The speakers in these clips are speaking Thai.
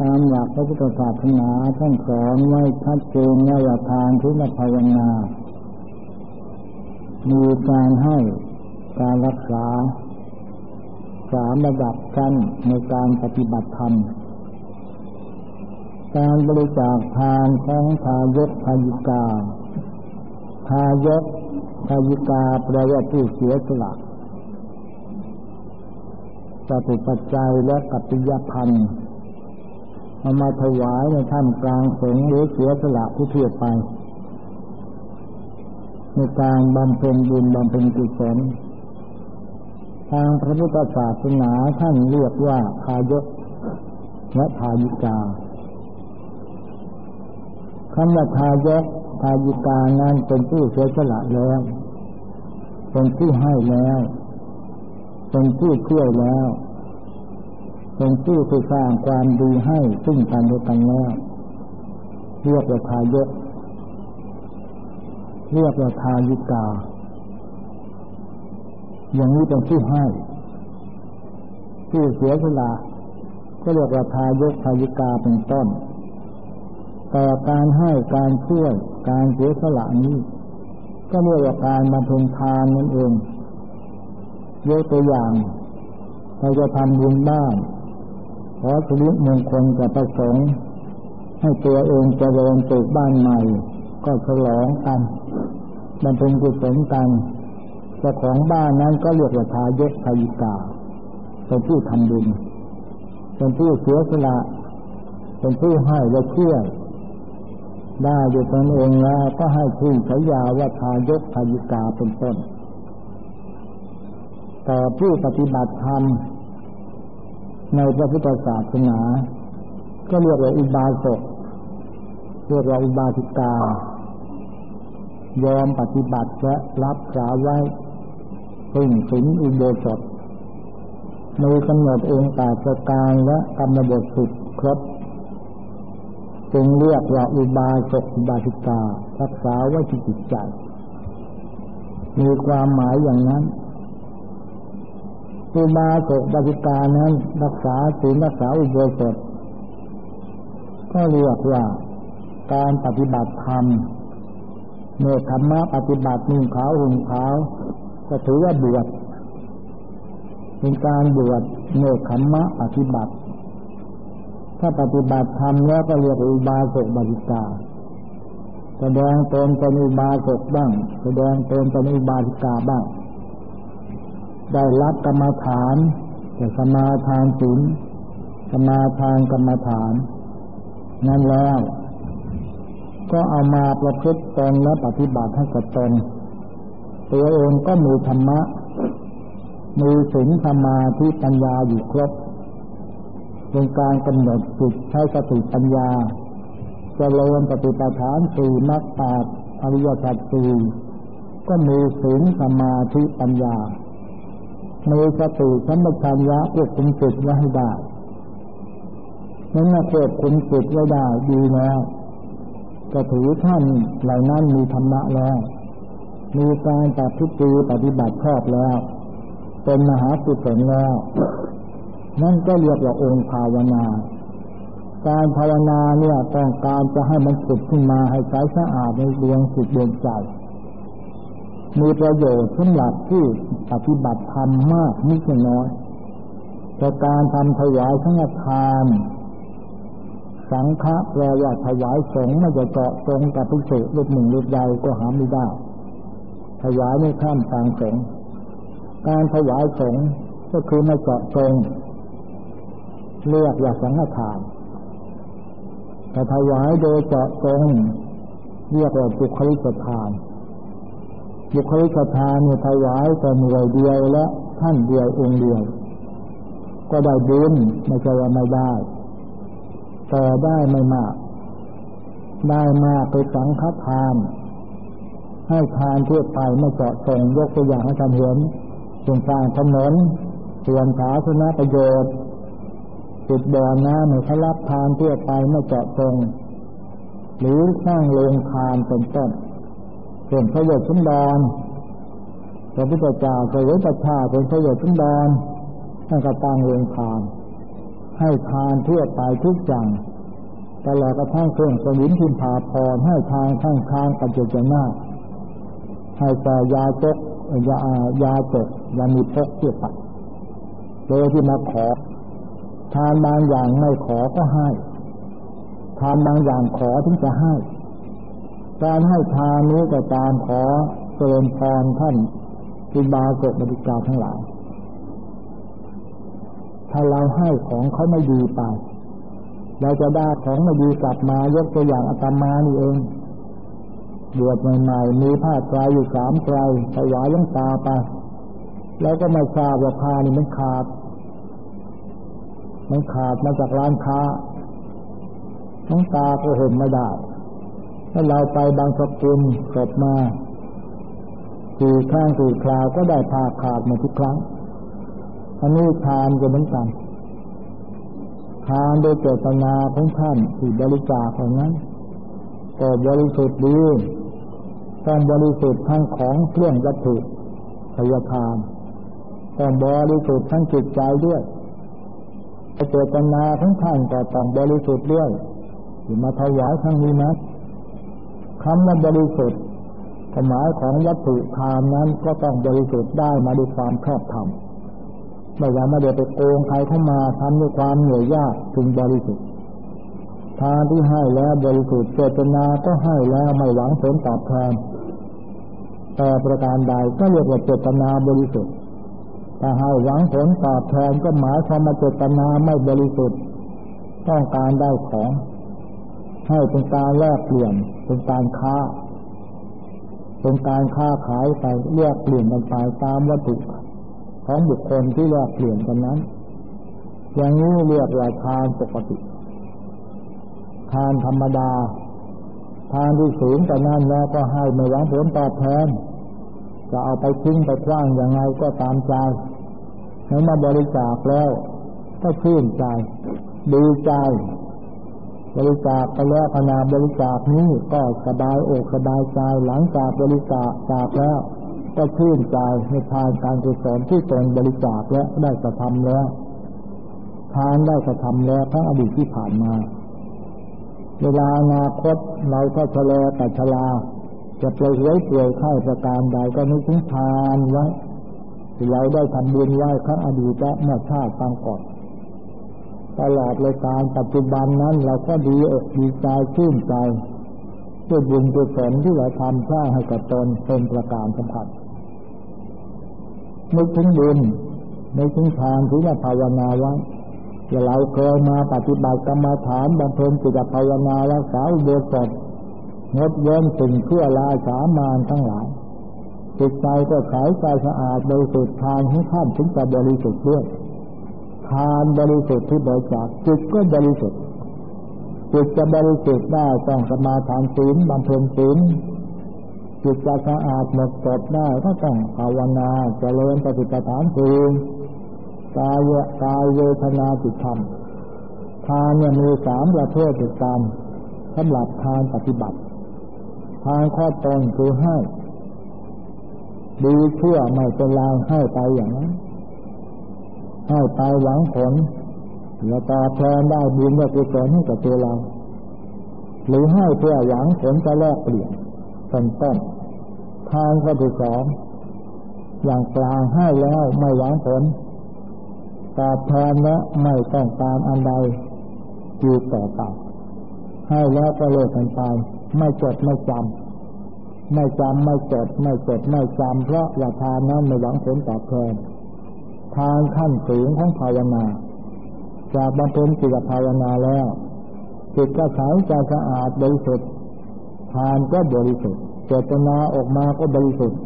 ตามหลักพระพุทธศาสนาท่านสอนไว้ชัดเจนว่าทานทุนภาวนา มีการให้การรักษาสามระดับกันในการปฏิบัติธรรม การบริจาคทานของทายกทายิกา ทายกทายิกาแปลว่าผู้เสียสละจตุปัจจัยและกัปปิยพันธ์ เอามาถวายในท่ามกลางสงฆ์หรือเสียสละผู้เทียบไป ในการบำเพ็ญบุญบำเพ็ญกุศลทางพระพุทธศาสนาท่านเรียกว่าทายกและทายิกาคำว่าทายกทายิกานั้นเป็นผู้เสียสละแล้วเป็นผู้ให้แล้วเป็นผู้ช่วยแล้ว เป็นผู้ที่สร้างความดีให้ซึ่งกันและกันแล้วเรียกว่าทายก เรียกว่าทายิกา อย่างนี้เป็นผู้ให้ผู้เสียสละก็เรียกว่าทายกทายิกาเป็นต้น แต่การให้การช่วยการเสียสละนี้ ก็เรียกว่าการบำเพ็ญทานนั่นเองยกตัวอย่างเราจะทำบุญบ้าน ขอสิริมงคลกับประสงค์ ให้ตัวเองเจริญปลูกบ้านใหม่ ก็ฉลองกันมันเป็นกุศลกันเจ้าของบ้านนั้นก็เรียกว่าทายกทายิกาเป็นผู้ทำบุญเป็นผู้เสียสละเป็นผู้ให้และเชื่อได้ด้วยตนเองแล้วก็ให้ชื่อฉายาว่าทายกทายิกาเป็นต้น แต่ผู้ปฏิบัติธรรม ในพระพุทธศาสนา ก็เรียกว่าอุบาสกเรียกว่าอุบาสิกา ยอมปฏิบัติและรับสาไว้พึ่งถึงอุโบสถมีกำหนดองค์แปดประการและกรรมบทสิบครบจึงเรียกว่าอุบาสกอุบาสิการักษาไว้ที่จิตใจ มีความหมายอย่างนั้น อุบาสกบาสิกานั้น รักษาศีลรักษาอุโบสถ ก็เรียกว่าการปฏิบัติธรรมเมื่อธรรมะปฏิบัตินุ่งขาวห่มขาวก็ถือว่าบวชเป็นการบวชเมื่อธรรมะปฏิบัติ ถ้าปฏิบัติธรรมแล้วก็เรียกอุบาสกบาสิกาแสดงตนเป็นอุบาสกบ้าง แสดงตนเป็นอุบาสิกาบ้าง ได้รับกรรมฐานแต่สมาทานศีลสมาทานกรรมฐาน นั่นแล้ว ก็เอามาประพฤติตนและปฏิบัติให้กับตนตัวเองก็มีธรรมะ มีศีลสมาธิปัญญาอยู่ครบเป็นการกำหนดจิตใช้สติปัญญาจะเริญปฏิปทานสี่มรรคแปดอริยสัจสี่ก็มีศีลสมาธิปัญญา มีสติสัมปชัญญะควบคุมจิตไว้ให้ได้นั้นควบคุมจิตไว้ได้ดีแล้วก็ถือท่านเหล่านั้นมีธรรมะแล้ว มีการปฏิบัติปฏิบัติชอบแล้ว เป็นมหาสุศลแล้ว นั่นก็เรียกว่าองค์ภาวนา การภาวนาเนี่ยต้องการจะให้มันสุดขึ้นมาให้ใสสะอาดในดวงจิตดวงใจ มีประโยชน์สำหรับที่ปฏิบัติธรรมมากนิดน้อยแต่การทำถวายทั้งทาน สังฆะแปลว่าถวายสงฆ์ไม่จะเกาะตรงกับพิเศษรูปหนึ่งรูปใดก็หาไม่ได้ ถวายในข้ามทางสงฆ์การถวายสงฆ์ก็คือไม่เกาะตรงเรียกว่าสังฆทานแต่ถวายโดยเจาะตรงเรียกว่าจุคลิกทาน บุคลิกทานถวายแต่หน่วยเดียวและท่านเดียวองค์เดียว ก็ได้บุญไม่ใช่ว่าไม่ได้ แต่ได้ไม่มาก ได้มากไปสังฆทาน ให้ทานทั่วไปไม่เจาะจงยกตัวอย่างให้ท่านเห็นส่วนสร้างถนนส่วนสาธารณประโยชน์จุดบ่อน้ำในทรับทานทั่วไปไม่เจาะจงหรือสร้างโรงทานเป็นต้น เป็นพระโยชน์ชุนดอนพระพุทธเจ้าเคยประชาเป็นพระโยชน์ชุนดอนท่านก็ตั้งเรงทาน ให้ทานทั่วไปทุกอย่างตลอดกระทั่งเครื่องสวินทิมพาพรให้ทางข้างทางปัจจุบันนาให้แต่ยาจกยายาจกยามีพกเกี่ยวกับโดยที่มาขอ ทานบางอย่างไม่ขอก็ให้ ทานบางอย่างขอถึงจะให้ การให้ทานนี้ก็ตามขอเจริญพรท่านคุณบาศกบริกาทั้งหลาย ถ้าเราให้ของเขาไม่ดีไป เราจะได้ของไม่ดีกลับมายกตัวอย่างอาตมานี่เอง บวชใหม่ๆ มีผ้าไตรอยู่สามไตรถวายลังตาไป แล้วก็ไม่ทราบว่าผ้านี่มันขาด มันขาดมาจากร้านค้าทั้งตาก็เห็นไม่ได้ ถ้าเราไปบางสกุลศพมาสี่ข้างสี่คราวก็ได้ผ้าขาดมาทุกครั้ง อันนี้ทานก็เหมือนกัน ทานโดยเจตนาของท่านที่บริจาคอย่างนั้นก็บริสุทธิ์ดีต้องบริสุทธิ์ทั้งของเครื่องวัตถุพยาทานต้องบริสุทธิ์ทั้งจิตใจด้วยเจตนาทั้งท่านก็ต้องบริสุทธิ์ด้วยที่มาถวายทั้งนี้นะ คำว่าบริสุทธิ์ความหมายของวัตถุทานนั้นก็ต้องบริสุทธิ์ได้มาด้วยความชอบธรรมไม่ว่าไม่ได้ไปโกงใครเข้ามาทำด้วยความเหนื่อยยากจึงบริสุทธิ์ทานที่ให้แล้วบริสุทธิ์เจตนาก็ให้แล้วไม่หวังผลตอบแทนแต่ประการใดก็เรียกว่าเจตนาบริสุทธิ์ถ้าให้หวังผลตอบแทนก็หมายความว่าเจตนาไม่บริสุทธิ์ ต้องการได้ของ ให้เป็นการแลกเปลี่ยนเป็นการค้า เป็นการค้าขายไปเรียกเปลี่ยนกันไปตามวัตถุของบุคคลที่แลกเปลี่ยนกันนั้น อย่างนี้เรียกว่าทานปกติ ทานธรรมดา ทานที่สูงแต่นั้นแล้วก็ให้ไม่หวังผลตอบแทน จะเอาไปทิ้งไปคว้างยังไงก็ตามใจให้มาบริจาคแล้วก็ชื่นใจ ดีใจ บริจาคไปแล้วขณะบริจาคนี้ก็สบายอกสบายใจหลังจากบริจาคจากแล้ว ก็ชื่นใจในทานการกุศลที่ตนบริจาคและได้กระทำแล้วทานได้กระทำแล้วทั้งอดีตที่ผ่านมา เวลาอนาคตเราก็ชะลอแต่ชลา จะปล่อยไว้เปลี่อยไข้ประการใดก็นึกถึงทานไว้ที่เราได้ทำบุญไว้ครั้งอดีตและเมื่อชาติตามก่อน ตลอดเลยการปัจจุบันนั้น เราก็ดีอกดีใจชื่นใจด้วยบุญกุศลที่เราทำสร้างให้กับตนเป็นประการสำคัญนึกถึงบุญนึกถึงทานที่เราภาวนาไว้เราเคยมาปฏิบัติกรรมฐานบำเพ็ญจิตภาวนารักษาอุโบสถงดเว้นสิ่งเพื่อลาสามานทั้งหลายจิตใจก็ขายใจสะอาดบริสุทธิ์ทานให้ท่านถึงจะบริสุทธิ์ด้วย ทานบริสุทธิ์ที่บริจาคจิตก็บริสุทธิ์จิตจะบริสุทธิ์ได้ต้องสมาทานศีลบำเพ็ญศีลจิตจะสะอาดหมดจดได้ก็ต้องภาวนาเจริญปฏิปทานคือกายกายเวทนาจิตธรรมทานเนี่ยมีสามประเภทด้วยกันสำหรับทานปฏิบัติ ทานข้อตนคือให้ ดีเชื่อไม่เป็นไรให้ไปอย่างนั้น ให้ไปหวังผลแล้วตอบแทนได้บุญได้กุศลให้กับตัวเรา หรือให้เพื่อหวังผลจะแลกเปลี่ยนเป็นต้นทางข้อที่สองอย่างกลางให้แล้วไม่หวังผลตอบแทนและไม่ต้องการอันใดอยู่ต่อไปให้แล้วก็เลิกกันไป ไม่จดไม่จำไม่จำไม่จดไม่จดไม่จำเพราะว่าทานนั้นไม่หวังผลตอบแทน ทานขั้นสูงของภาวนา จากบำเพ็ญจิตภาวนาแล้วจิตก็ใสใจสะอาดบริสุทธิ์ทานก็บริสุทธิ์เจตนาออกมาก็บริสุทธิ์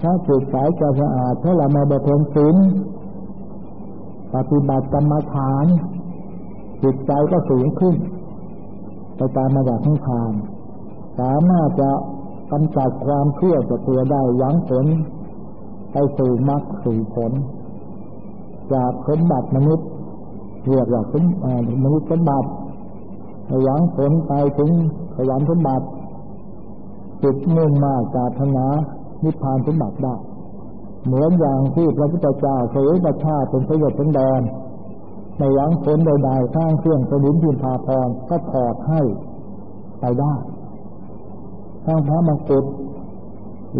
ถ้าจิตใสใจสะอาดถ้าเรามาบำเพ็ญศีลปฏิบัติกรรมฐานจิตใจก็สูงขึ้นไปตามมาจากทั้งทานสามารถจะกำจัดความเชื่อจากตัวได้หวังผลไปสู่มรรคสู่ผล จากสมบัติมนุษย์เรียกว่าสมมนุษย์สมบัติหวังผลไปถึงสวรรค์สมบัติจิตมุ่งมาจากธนานิพพานสมบัติได้เหมือนอย่างที่พระพุทธเจ้าเสวยประชาเป็นประโยชน์เป็นแดนในหวังผลใดๆข้างเครื่องสลินพิมพาพรก็ถอดให้ไปได้ข้างพระมังกุฎ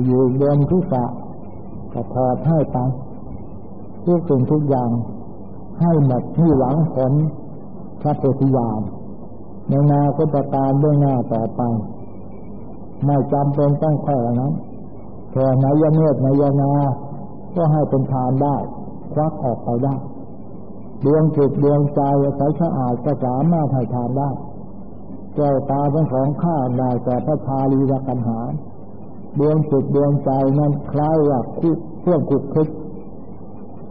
อยู่เดิมทุกษะก็ถอดให้ไป ทุกสิ่งทุกอย่างให้หมดที่หวังผลพระโพธิญาณในนาคตการเบื้องหน้าต่อไป ไม่จำเป็นต้องแค่นั้นแค่นายเนตรนายนา ก็ให้เป็นทานได้ควักออกไปได้ดวงจิตดวงใจใสสะอาดก็สามารถให้ทานได้แก้วตาเป็นของข้าได้แต่พระชาลีละกันหาดวงจิตดวงใจนั้นคล้ายว่าคุเครื่องคุกคิด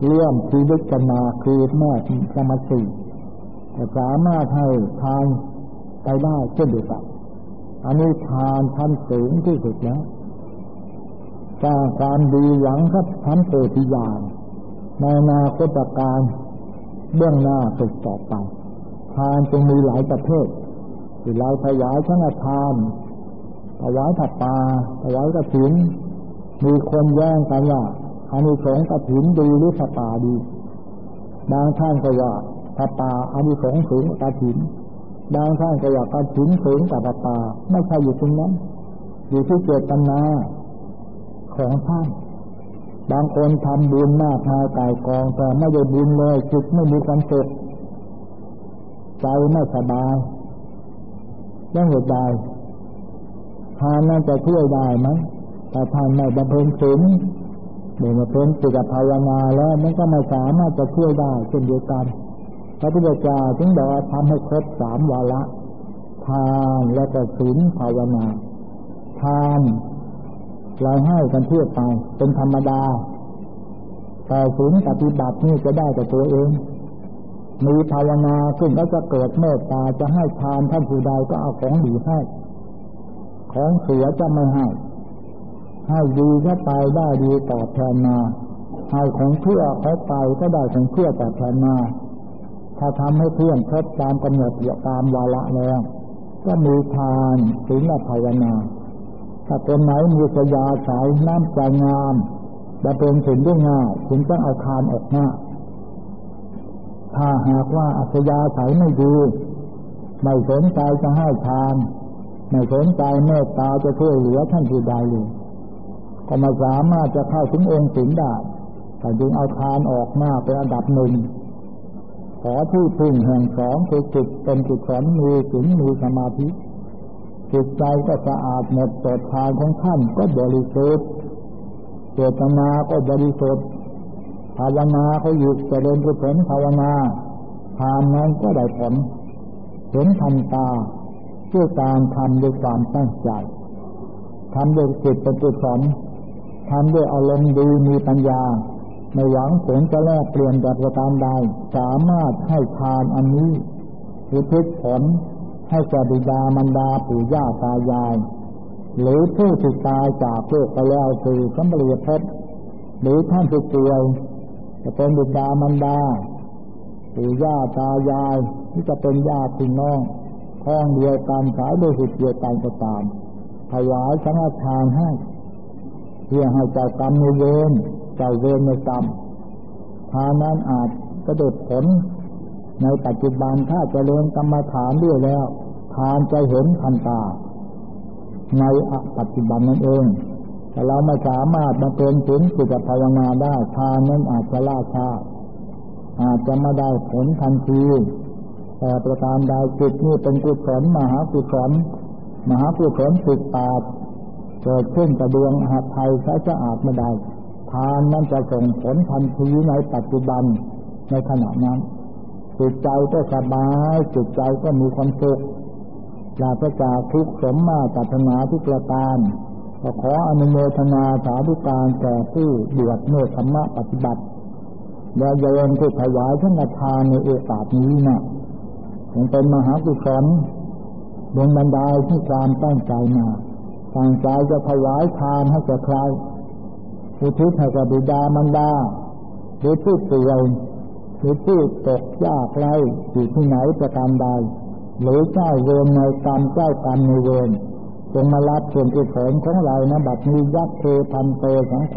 เลื่อมชีวิตกันมาคือแม่สมาธิแต่สามารถให้ทานไปได้เช่นเดียวกันอันนี้ทานทันสูงที่สุดแล้วสร้างความดีหวังครับทันโพธิญาณในนาคตการเบื้องหน้าติดต่อไป ทานจึงมีหลายประเภทที่เราถวายทั้งทานถวายถัดปาถวายกระถินมีคนแย่งกันว่า อานิสงส์กระถินดีหรือถัดปาดี บางท่านก็ว่าถัดปาอานิสงส์สูงกระถิน บางท่านก็ว่ากระถินสูงกว่าถัดปาไม่ใช่อยู่ตรงนั้น อยู่ที่เจตนาของท่าน บางคนทำบุญมากมายกายกองแต่ไม่ได้บุญเลยจิตไม่มีความสุขใจไม่สบายยังเหตุใดทานนั้นจะช่วยได้ไหมแต่ทานไม่บำเพ็ญศีล เมื่อมาเพ็ญจิตภาวนาแล้วมันก็ไม่สามารถจะช่วยได้เช่นเดียวกันพระพุทธเจ้าถึงบอกว่าทำให้ครบสามวาระทานแล้วก็ศีลภาวนา ทานเราให้กันทั่วไปเป็นธรรมดาแต่ศีลปฏิบัตินี่จะได้แต่ตัวเอง มีภาวนาขึ้นแล้วจะเกิดเมตตาจะให้ทานท่านผู้ใดก็เอาของดีให้ ของเสียจะไม่ให้ ให้ดีก็ไปได้ดีตอบแทนมาให้ของเพื่อเขาไปก็ได้ของเพื่อตอบแทนมา ถ้าทำให้เพื่อนครบตามกำหนดตามวาระแล้ว ก็มีทานศีลภาวนา ถ้าคนไหนมีสยาสายน้ำใจงามจะเป็นสิ่งที่ง่ายถึงต้องเอาทานออกหน้าถ้าหากว่าอัศยาสายไม่ดีไม่สนใจจะให้ทาน ไม่สนใจเมตตาจะช่วยเหลือท่านผู้ใดเลย ก็มาสามารถจะเข้าถึงองค์สิงได้แต่จึงเอาทานออกหน้าเป็นอันดับหนึ่งขอที่พึ่งแห่งสองคือจิตเป็นจิตสอนมีสิงมีสมาธิจิตใจก็สะอาดหมดจดทานของท่านก็บริสุทธิ์เจตนาก็บริสุทธิ์ภาวนาเขาหยุดเจริญกุศลภาวนาทานนั้นก็ได้ผลเห็นทันตาด้วยการทำด้วยความตั้งใจทำด้วยจิตเป็นกุศล ทำด้วยอารมณ์ดีมีปัญญาในหวังผลจะแลกเปลี่ยนแบบประการใดสามารถให้ทานอันนี้คือพิผลให้แก่บิดามารดาปู่ย่าตายาย หรือผู้ที่ตายจากโลกไปแล้วคือสัมปริยภพหรือท่านที่ป่วยจะเป็นบิดามารดาปู่ย่าตายายที่จะเป็นญาติพี่น้องพ้องเดียวกันสายโดยสุดเดียวกันก็ตามถวายสังฆทานให้ พื่อให้เจ้ากรรมในเวรเจ้าเวรในกรรมทานนั้นอาจจะได้ผล ในปัจจุบันถ้าจเจริญกรรมฐานด้วยแล้ว ทานจะเห็นทันตา ในปัจจุบันนั่นเองแต่เราไม่สามารถมาเป็นถึงจิตภาวนาได้ทานนั้นอาจจะล่าช้าอาจจะไม่ได้ผลทันทีแต่ประการใดจิตนี่เป็นกุศลมหากุศลมหากุศลจิตตา เกิดขึ้นกระดวงหาไทยใช้สะอาดไม่ได้ ทานนั้นจะส่งผลทันทีในปัจจุบันในขณะนั้นจิตใจก็สบายจิตใจก็มีความสุขอยากจะจากทุกสมมาตัถนาทุกประการก็ขออนุโมทนาสาธุการแก่ผู้บวชเมื่อธรรมะปฏิบัติและโยมที่ถวายทั้งทานในโอกาสนี้นะ่ะยังเป็นมหากุศลดวงบันดาลที่ความตั้งใจมา ตั้งใจจะถวายทานให้แก่ใครอุทิศให้กับบิดามารดาหรือผู้ป่วยหรือผู้ตกยากไรอยู่ที่ไหนประการใด หรือเจ้าเวรในกรรมเจ้ากรรมในเวรจงมารับส่วนกุศลของเรานะบัดนี้ยักเทพันเตสังโฆ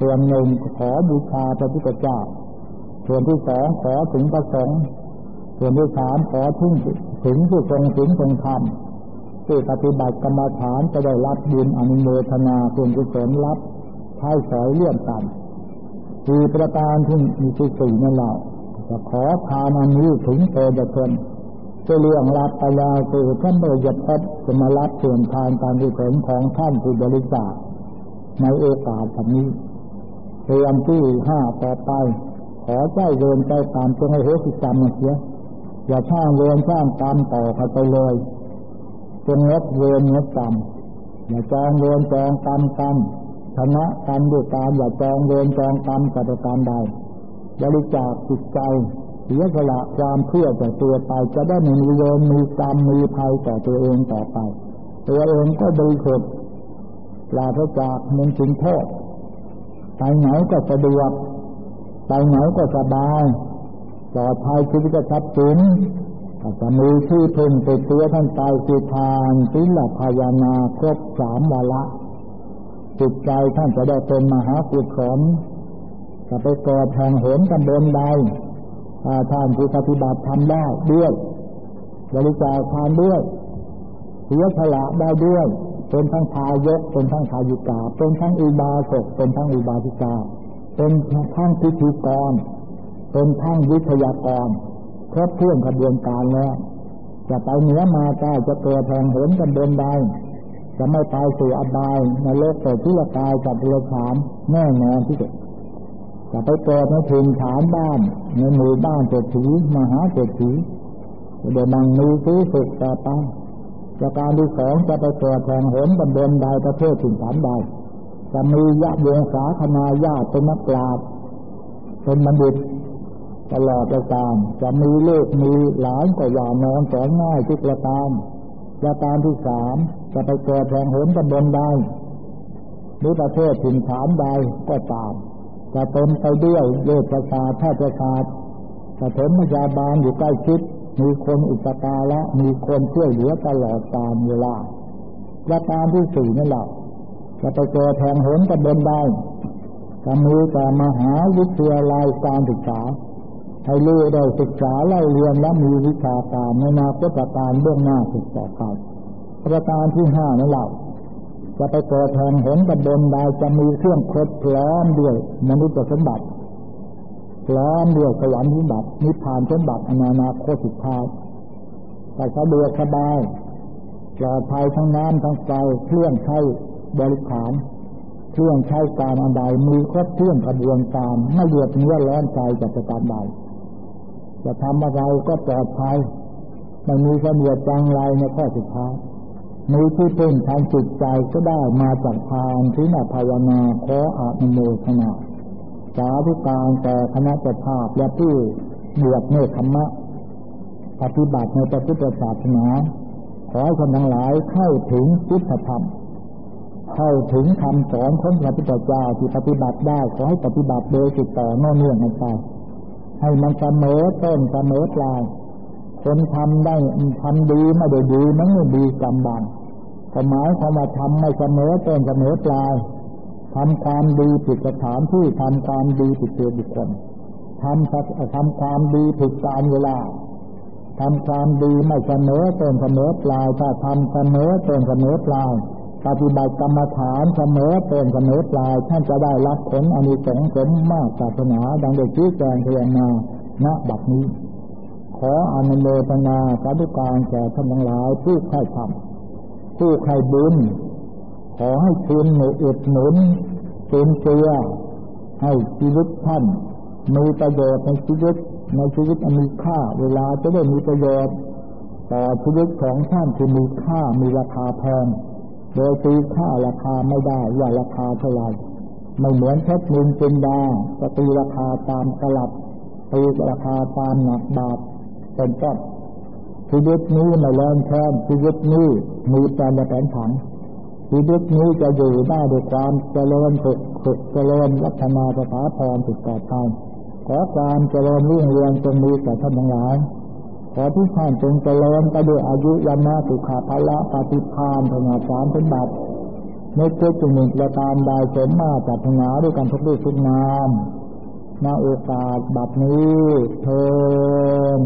ส่วนหนึ่งขอบูชาพระพุทธเจ้า ส่วนที่สองขอถึงประสงค์ส่วนที่สามขอถึงถึงผู้ทรงถึงทรงธรรม ผู้ปฏิบัติกรรมฐานจะได้รับบุญอนุโมทนาส่วนกุศลรับใช้สอยเลื่อนกันคือประการที่มีที่สี่นั่นแหละจะขอทานอันนี้ถึงเตจะชนจะเรื่องรับไปแล้วคือท่านโดยจะพบจะมารับส่วนทานการกุศลของท่านผู้บริจาคในโอกาสนี้เตรียมที่ห้าต่อไป ขอเจ้าเรินใจตามจงให้โหสิกรรมเสียอย่าช่างเรียนช่างตามต่อไปเลย จงงดเวรงดกรรมอย่าจองเวรจองกรรมกรรมชนะกันด้วยการอย่าจองเวรจองกรรมกับการใดบริจาคจิตใจเสียสละความเพื่อแต่ตัวไปจะได้ไม่มีเวรมีกรรมมีภัยต่อตัวเองต่อไป ตัวเองก็บริสุทธิ์ลาพระจากมันถึงโทษไปไหนก็สะดวกไปไหนก็สบายปลอดภัยชีวิตก็ทรัพย์สิน อาจะมีที่พึ่งติดตัวท่านตายสิทานศีลภาวนาครบสามวาระจิตใจท่านจะได้เป็นมหากุศลจะไปเกิดแห่งเห็นกันบนใดถ้าท่านผู้ปฏิบัติทำได้ด้วยบริจาคทานด้วยเสียสละได้ด้วยเป็นทั้งทายกเป็นทั้งทายุกาเป็นทั้งอุบาสกเป็นทั้งอุบาสิกา เป็นทั้งพิธีกรเป็นทั้งวิทยากร ครบถ้วนกระบวนการแล้ว จะไปเหนือมาใต้จะเกิดแห่งหนกันบนใดจะไม่ตายสู่อบายในโลกเกิดที่ละกายกับเรือฉานแน่นอนที่สุดจะไปเกิดในถิ่นฐานบ้าน ในหมู่บ้านเศรษฐีมหาเศรษฐีเดี๋ยวนังมีซื้อสุดต่อไปประการที่สองจะไปเกิดแห่งหนบนบนใดประเทศถิ่นฐานใดจะมีญาติโยมสาคนาญาติเป็นนักปราชญ์เป็นบัณฑิต ตลอดประการจะมีลูกมีหลานก็อย่านอนสอนง่ายทุกประการประการที่สามจะไปเกิดแห่งหนตำบลใดหรือประเทศถิ่นฐานใดก็ตามจะเต็มไปด้วยเวชศาสตร์แพทยศาสตร์จะถมพยาบาลอยู่ใกล้ชิด มีคนอุปการะมีคนช่วยเหลือตลอดกาลเวลาประการที่สี่นั่นแหละจะไปเจอแทงโหนตำบลใดจะมีแต่มหาวิทยาลัยการศึกษา ให้รู้ได้ศึกษาเล่าเรียนและมีวิชาการในนาคตการเบื้องหน้าศึกษาไปประการที่ห้านั่นแหละจะไปเกิดแทนเห็นกับนใดจะมีเครื่องครบพร้อมด้วยมนุษย์สมบัติพร้อมด้วยสวรรค์สมบัตินิพพานสมบัติอนาคตสุดท้ายแต่สะดวกสบายปลอดภัยทั้งน้ำทั้งไฟเครื่องใช้บริขารเครื่องใช้การอันใดมีครบเครื่องกระบวนการไม่เดือดเนื้อร้อนใจจากการใด จะทำอะไรก็ปลอดภัยไม่มีเสนียดจังไรในข้อสุดท้ายมีที่พึ่งทางจิตใจก็ได้มาจากทานที่นาภาวนาขออานุโมทนาสาธุการแต่คณะเจ้าภาพและผู้บวชเนธรรมะ ปฏิบัติในพระพุทธศาสนา ขอให้คนทั้งหลายเข้าถึงพุทธธรรม เข้าถึงคำสอนของพระพุทธเจ้าที่ปฏิบัติได้ขอให้ปฏิบัติโดยติดต่อเนื่องกันไป ให้มันเสมอต้นเสมอปลาย คนทำได้ทำดีไม่ได้ดีมันไม่ดีกำบังหมายความว่าทำไม่เสมอต้นเสมอปลายทำความดีผิดสถานที่ทำความดีผิดตัวบุคคลทำทำความดีผิดการเวลาทำความดีไม่เสมอต้นเสมอปลายถ้าทำเสมอต้นเสมอปลาย ปฏิบัติกรรมฐานเสมอต้นเสมอปลายท่านจะได้รับผลอนิสงส์สมมากศาสนาดังได้ชี้แจงเรียนมาณบัดนี้ ขออนุโมทนาสาธุการแก่ท่านทั้งหลายผู้ใคร่ทำผู้ใคร่บุญขอให้คุณหนุอุดหนุนเป็นเกลือให้ชีวิตท่านมีประโยชน์ในชีวิตในชีวิตมีค่า เวลาจะได้มีประโยชน์ต่อชีวิตของท่านที่มีค่ามีราคาแพง โดยตีค่าราคาไม่ได้ว่าราคาเท่าไหร่ไม่เหมือนเพชรนินจินดาจะตีราคาตามกลับตีราคาตามหนักบาทเป็นต้นชีวิตนี้ไม่แรงแค้นชีวิตนี้มีแต่ในแผนผังชีวิตนี้จะอยู่ได้ด้วยความเจริญฝึกฝึกเจริญลัฒนาสถาพรสุดต่อไปขอความเจริญรุ่งเรืองจงมีแก่ท่านทั้งหลาย ขอที่ท่านจงเจริญก็ด้วยอายุยานาสุขาภละปฏิภาณพนาสามสมบัติในเพื่อจุงหนึ่งประการใดสมมาจัดพนาด้วยกันทุกด้วยทุกนามณโอกาสบัดนี้เทิน